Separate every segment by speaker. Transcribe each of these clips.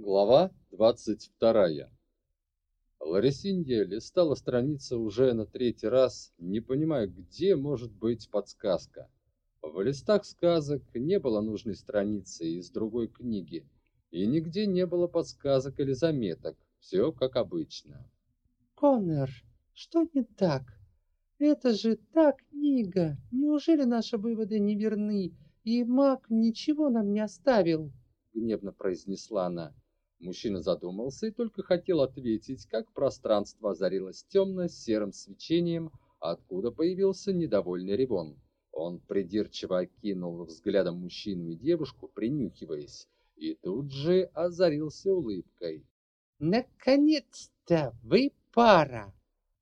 Speaker 1: Глава 22. Ларисинья листала страницы уже на третий раз, не понимая, где может быть подсказка. В листах сказок не было нужной страницы из другой книги, и нигде не было подсказок или заметок, все как обычно.
Speaker 2: Коннор, что не так? Это же та книга. Неужели наши выводы не верны, и маг ничего нам не оставил?
Speaker 1: Гневно произнесла она. Мужчина задумался и только хотел ответить, как пространство озарилось темно-серым свечением, откуда появился недовольный Ревон. Он придирчиво окинул взглядом мужчину и девушку, принюхиваясь, и тут же озарился улыбкой.
Speaker 2: «Наконец-то вы пара!»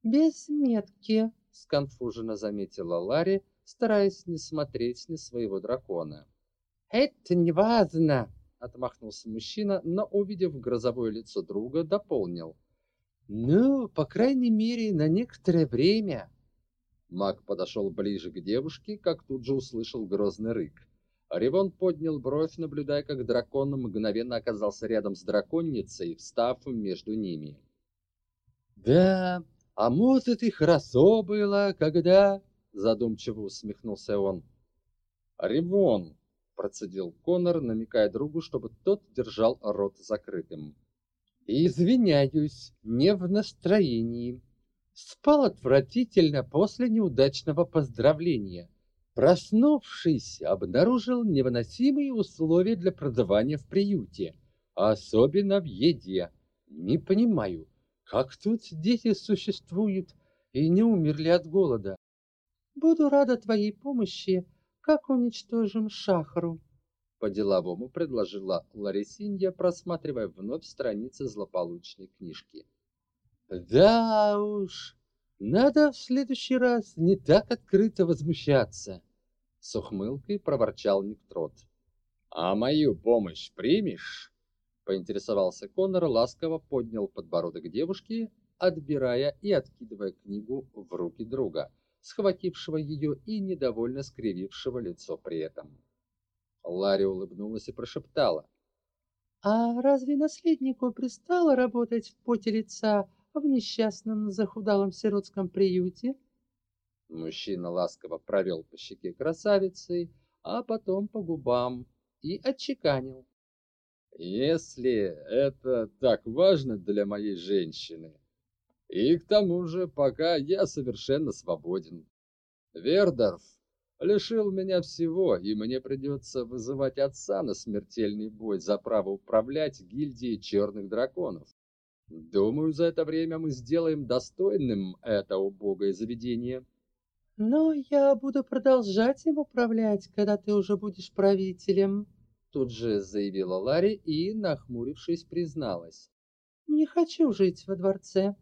Speaker 2: «Без метки», — сконфуженно заметила Ларри, стараясь не смотреть на своего дракона. «Это не важно!» Отмахнулся мужчина, но, увидев грозовое лицо друга, дополнил. «Ну, по крайней мере, на некоторое время».
Speaker 1: Маг подошел ближе к девушке, как тут же услышал грозный рык. Ревон поднял бровь, наблюдая, как дракон мгновенно оказался рядом с драконницей, встав между ними.
Speaker 2: «Да, а может и хорошо было, когда...» Задумчиво усмехнулся он.
Speaker 1: «Ревон, процедил Конор, намекая другу, чтобы тот держал рот закрытым.
Speaker 2: Извиняюсь, не в настроении. Спал отвратительно после неудачного поздравления. Проснувшись, обнаружил невыносимые условия для проживания в приюте, особенно в еде. Не понимаю, как тут дети существуют и не умерли от голода. Буду рада твоей помощи, как уничтожим Шахру?
Speaker 1: По-деловому предложила Ларисинья, просматривая вновь страницы злополучной книжки.
Speaker 2: Да уж, надо в следующий раз не так открыто возмущаться. С ухмылкой проворчал Никтрот.
Speaker 1: А мою помощь примешь? Поинтересовался Конор, ласково поднял подбородок девушки, отбирая и откидывая книгу в руки друга схватившего ее и недовольно скривившего лицо при этом. Ларри улыбнулась и прошептала.
Speaker 2: «А разве наследнику пристало работать в поте лица в несчастном захудалом сиротском приюте?»
Speaker 1: Мужчина ласково провел по щеке красавицы, а потом по губам и отчеканил. «Если это так важно для моей женщины, и к тому же, пока я совершенно свободен. Вердорф лишил меня всего, и мне придется вызывать отца на смертельный бой за право управлять гильдией черных драконов. Думаю, за это время мы сделаем достойным это убогое заведение.
Speaker 2: Но я буду продолжать им управлять, когда ты уже будешь правителем, тут же заявила Ларри и, нахмурившись, призналась. Не хочу жить во дворце.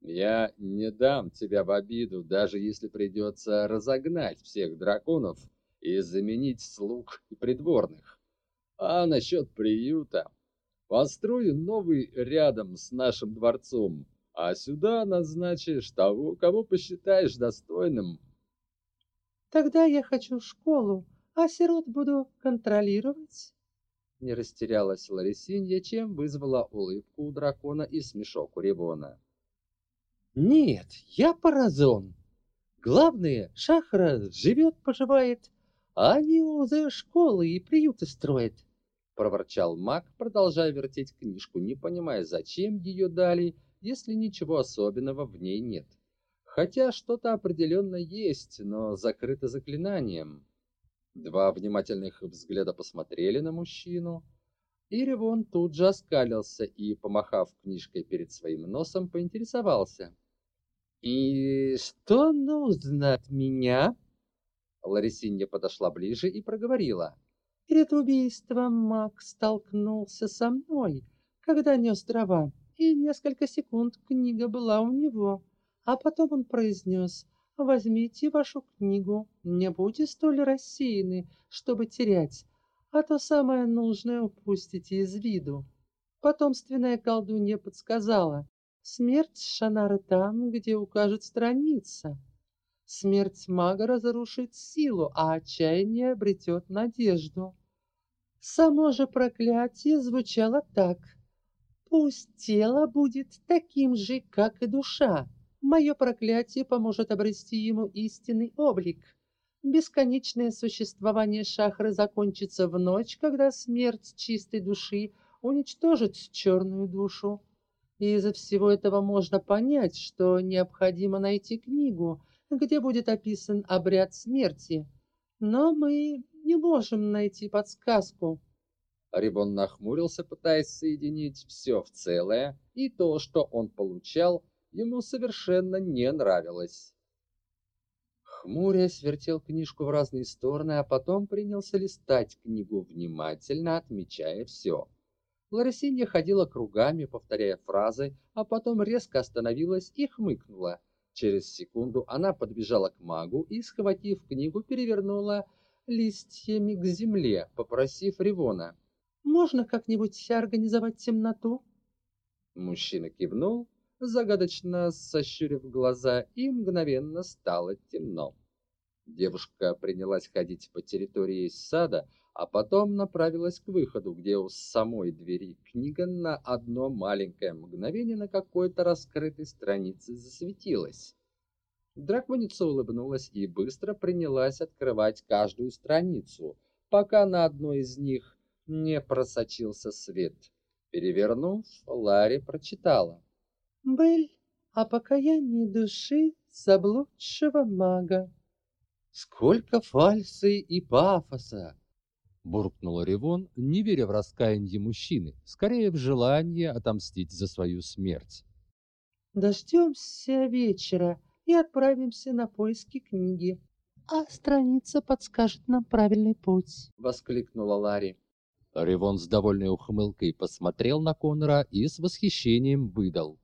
Speaker 1: Я не дам тебя в обиду, даже если придется разогнать всех драконов и заменить слуг и придворных. А насчет приюта? Построю новый рядом с нашим дворцом, а сюда назначишь того, кого посчитаешь достойным.
Speaker 2: Тогда я хочу школу, а сирот буду контролировать. Не растерялась Ларисинья, чем вызвала улыбку у дракона и смешок у Ревона. Нет, я поразон. Главное, Шахра живет, поживает, а они уже школы и приюты строят. Проворчал маг, продолжая вертеть книжку, не понимая, зачем ее дали, если ничего особенного в ней нет. Хотя что-то определенно есть, но закрыто заклинанием. Два внимательных взгляда посмотрели на мужчину, и Ревон тут же оскалился и, помахав книжкой перед своим носом, поинтересовался — «И что нужно от меня?» Ларисинья подошла ближе и проговорила. «Перед убийством маг столкнулся со мной, когда нес дрова, и несколько секунд книга была у него. А потом он произнес, возьмите вашу книгу, не будьте столь рассеяны, чтобы терять, а то самое нужное упустите из виду». Потомственная колдунья подсказала, Смерть Шанары там, где укажет страница. Смерть мага разрушит силу, а отчаяние обретет надежду.
Speaker 3: Само же проклятие звучало так. Пусть тело будет таким же, как и душа. Мое проклятие поможет обрести ему истинный облик. Бесконечное существование Шахры закончится в ночь, когда смерть чистой души уничтожит черную душу. И из-за всего этого можно понять, что необходимо найти книгу, где будет описан обряд смерти. Но мы не можем найти подсказку.
Speaker 2: Рибон нахмурился, пытаясь соединить все в целое, и то, что он получал, ему совершенно не нравилось. Хмурясь, вертел книжку в разные стороны, а потом принялся листать книгу внимательно, отмечая все. Ларисинья ходила кругами, повторяя фразы, а потом резко остановилась и хмыкнула. Через секунду она подбежала к магу и, схватив книгу, перевернула листьями к земле, попросив Ривона.
Speaker 3: «Можно как-нибудь организовать темноту?»
Speaker 2: Мужчина кивнул, загадочно сощурив глаза, и мгновенно стало темно. Девушка принялась ходить по территории сада, а потом направилась к выходу, где у самой двери книга на одно маленькое мгновение на какой-то раскрытой странице засветилась. Драконица улыбнулась и быстро принялась открывать каждую страницу, пока на одной из них не просочился свет. Перевернув, Ларри прочитала.
Speaker 3: «Бель о покаянии души заблудшего мага».
Speaker 2: «Сколько фальсы и пафоса!» Буркнул Ревон, не веря в раскаяние мужчины, скорее в желание отомстить за свою смерть.
Speaker 3: Дождемся вечера и отправимся на поиски книги. А страница подскажет нам правильный путь,
Speaker 2: воскликнула Ларри. Ревон с довольной ухмылкой посмотрел на Конора и с восхищением выдал: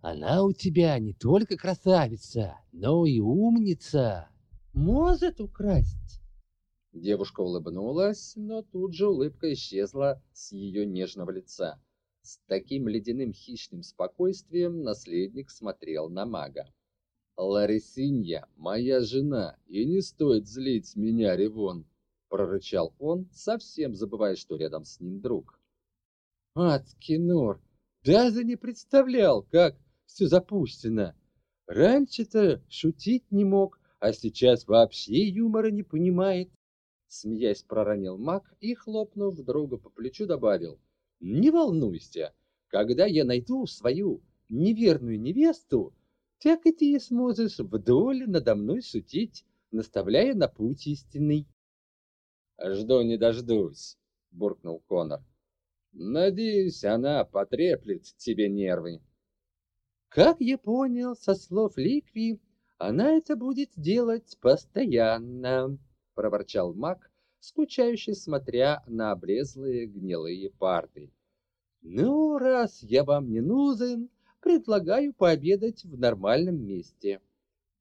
Speaker 2: "Она у тебя не только красавица, но и умница.
Speaker 3: Может украсть
Speaker 2: Девушка улыбнулась, но тут же улыбка исчезла с ее нежного лица. С таким ледяным хищным спокойствием наследник смотрел на мага. «Ларисинья, моя жена, и не стоит злить меня, Ревон!» прорычал он, совсем забывая, что рядом с ним друг. «Адский нор! Даже не представлял, как все запущено! Раньше-то шутить не мог, а сейчас вообще юмора не понимает!» Смеясь проронил маг и, хлопнув друга по плечу, добавил, «Не волнуйся, когда я найду свою неверную невесту, так и ты сможешь вдоль надо мной шутить, наставляя на путь истинный». «Жду не дождусь», — буркнул Конор. «Надеюсь, она потреплет тебе нервы».
Speaker 3: «Как я понял со слов Ликви, она это будет делать постоянно», — проворчал маг, скучающе смотря на облезлые гнилые парты. «Ну, раз я вам не нужен, предлагаю пообедать в нормальном месте.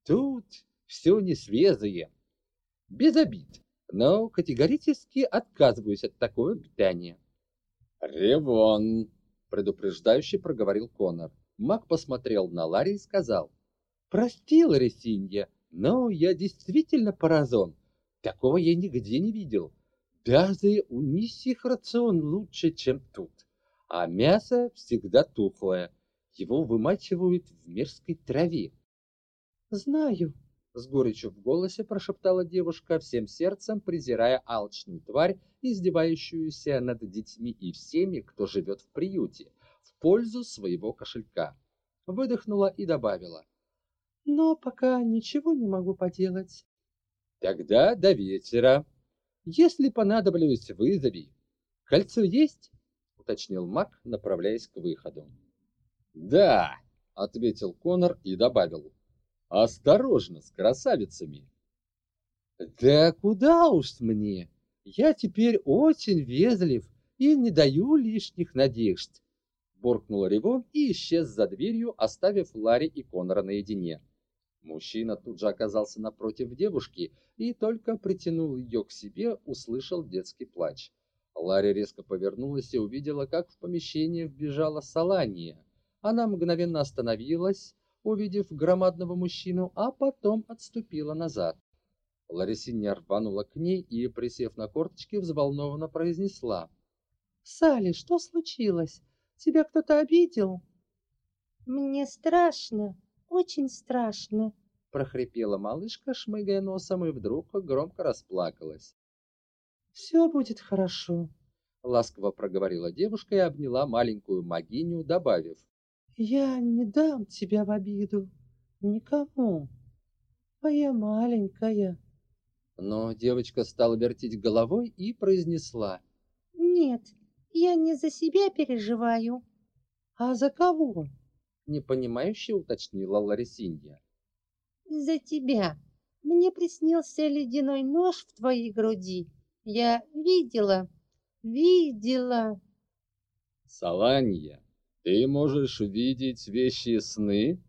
Speaker 3: Тут все несвежее. Без обид, но категорически отказываюсь от такого питания».
Speaker 2: «Ревон!» — предупреждающе проговорил Конор. Мак посмотрел на Ларри и сказал.
Speaker 3: «Прости, Ларисинья, но я действительно поражен. Такого я нигде не видел. Даже у них рацион лучше, чем тут. А мясо всегда тухлое. Его вымачивают в мерзкой траве. Знаю, с горечью в голосе прошептала девушка, всем сердцем презирая алчную тварь, издевающуюся над детьми и всеми, кто живет в приюте, в пользу своего кошелька. Выдохнула и добавила. Но пока ничего не могу поделать.
Speaker 2: Тогда до вечера. Если понадоблюсь, вызови. Кольцо есть? уточнил Мак, направляясь к выходу. Да, ответил Конор и добавил. Осторожно с красавицами.
Speaker 3: Да куда уж мне? Я теперь очень вежлив и не даю лишних надежд. Буркнул Ревон и исчез за дверью, оставив Ларри и Конора наедине. Мужчина тут же оказался напротив девушки и только притянул ее к себе, услышал детский плач. Ларри резко повернулась и увидела, как в помещение вбежала Салания. Она мгновенно остановилась, увидев громадного мужчину, а потом отступила назад.
Speaker 2: Ларисинья рванула к ней и, присев на корточки, взволнованно произнесла.
Speaker 3: «Салли, что случилось? Тебя кто-то обидел?»
Speaker 4: «Мне страшно, очень страшно», —
Speaker 2: прохрипела малышка, шмыгая носом, и вдруг громко расплакалась.
Speaker 3: «Все будет хорошо», —
Speaker 2: ласково проговорила девушка и обняла маленькую магиню, добавив.
Speaker 3: «Я не дам тебя в обиду никому, моя маленькая».
Speaker 2: Но девочка стала вертеть головой и произнесла.
Speaker 4: «Нет, я не за себя переживаю».
Speaker 3: «А за кого?»
Speaker 2: — непонимающе уточнила Ларисинья.
Speaker 4: «За тебя. Мне приснился ледяной нож в твоей груди. Я видела, видела».
Speaker 2: «Саланья, ты можешь видеть вещи сны?»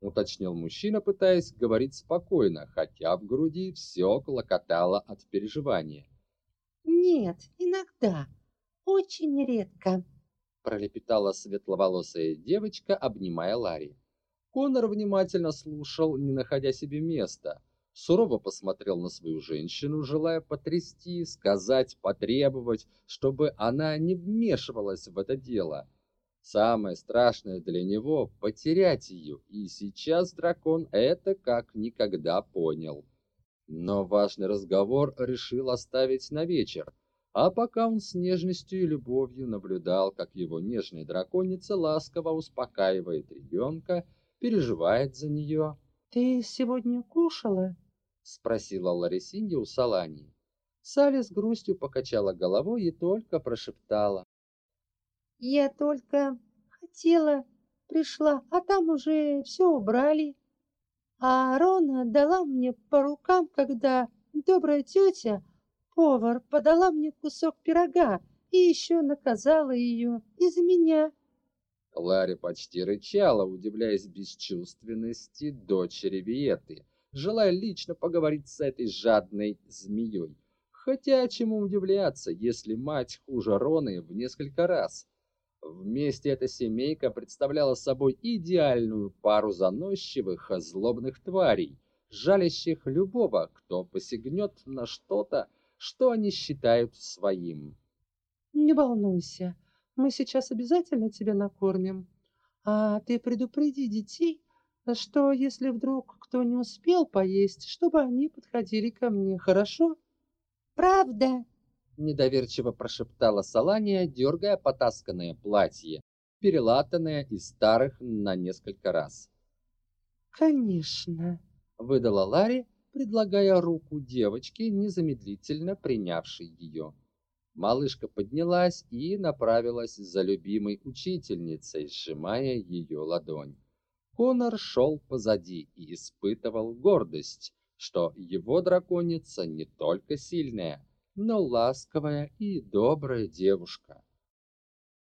Speaker 2: уточнил мужчина, пытаясь говорить спокойно, хотя в груди все клокотало от переживания.
Speaker 4: «Нет, иногда, очень редко»,
Speaker 2: пролепетала светловолосая девочка, обнимая Ларри. Конор внимательно слушал, не находя себе места. Сурово посмотрел на свою женщину, желая потрясти, сказать, потребовать, чтобы она не вмешивалась в это дело. Самое страшное для него — потерять ее, и сейчас дракон это как никогда понял. Но важный разговор решил оставить на вечер, а пока он с нежностью и любовью наблюдал, как его нежная драконица ласково успокаивает ребенка, переживает за нее.
Speaker 3: «Ты сегодня кушала?»
Speaker 2: — спросила Ларисинья у Салани. Салли с грустью покачала головой и только прошептала.
Speaker 4: Я только хотела, пришла, а там уже все убрали. А Рона дала мне по рукам, когда добрая тетя, повар, подала мне кусок пирога и еще наказала ее из-за меня.
Speaker 2: Ларри почти рычала, удивляясь бесчувственности дочери Виеты, желая лично поговорить с этой жадной змеей. Хотя чему удивляться, если мать хуже Роны в несколько раз. Вместе эта семейка представляла собой идеальную пару заносчивых, злобных тварей, жалящих любого, кто посягнет на что-то, что они считают своим.
Speaker 3: «Не волнуйся, мы сейчас обязательно тебя накормим. А ты предупреди детей, что если вдруг кто не успел поесть, чтобы они подходили ко мне, хорошо?»
Speaker 4: «Правда?»
Speaker 2: недоверчиво прошептала Салания, дергая потасканное платье, перелатанное из старых на несколько раз.
Speaker 3: «Конечно», — выдала Ларри, предлагая руку девочке, незамедлительно принявшей ее. Малышка поднялась и направилась за любимой учительницей, сжимая ее ладонь. Конор шел позади и испытывал гордость, что его драконица не только сильная, но ласковая и добрая девушка.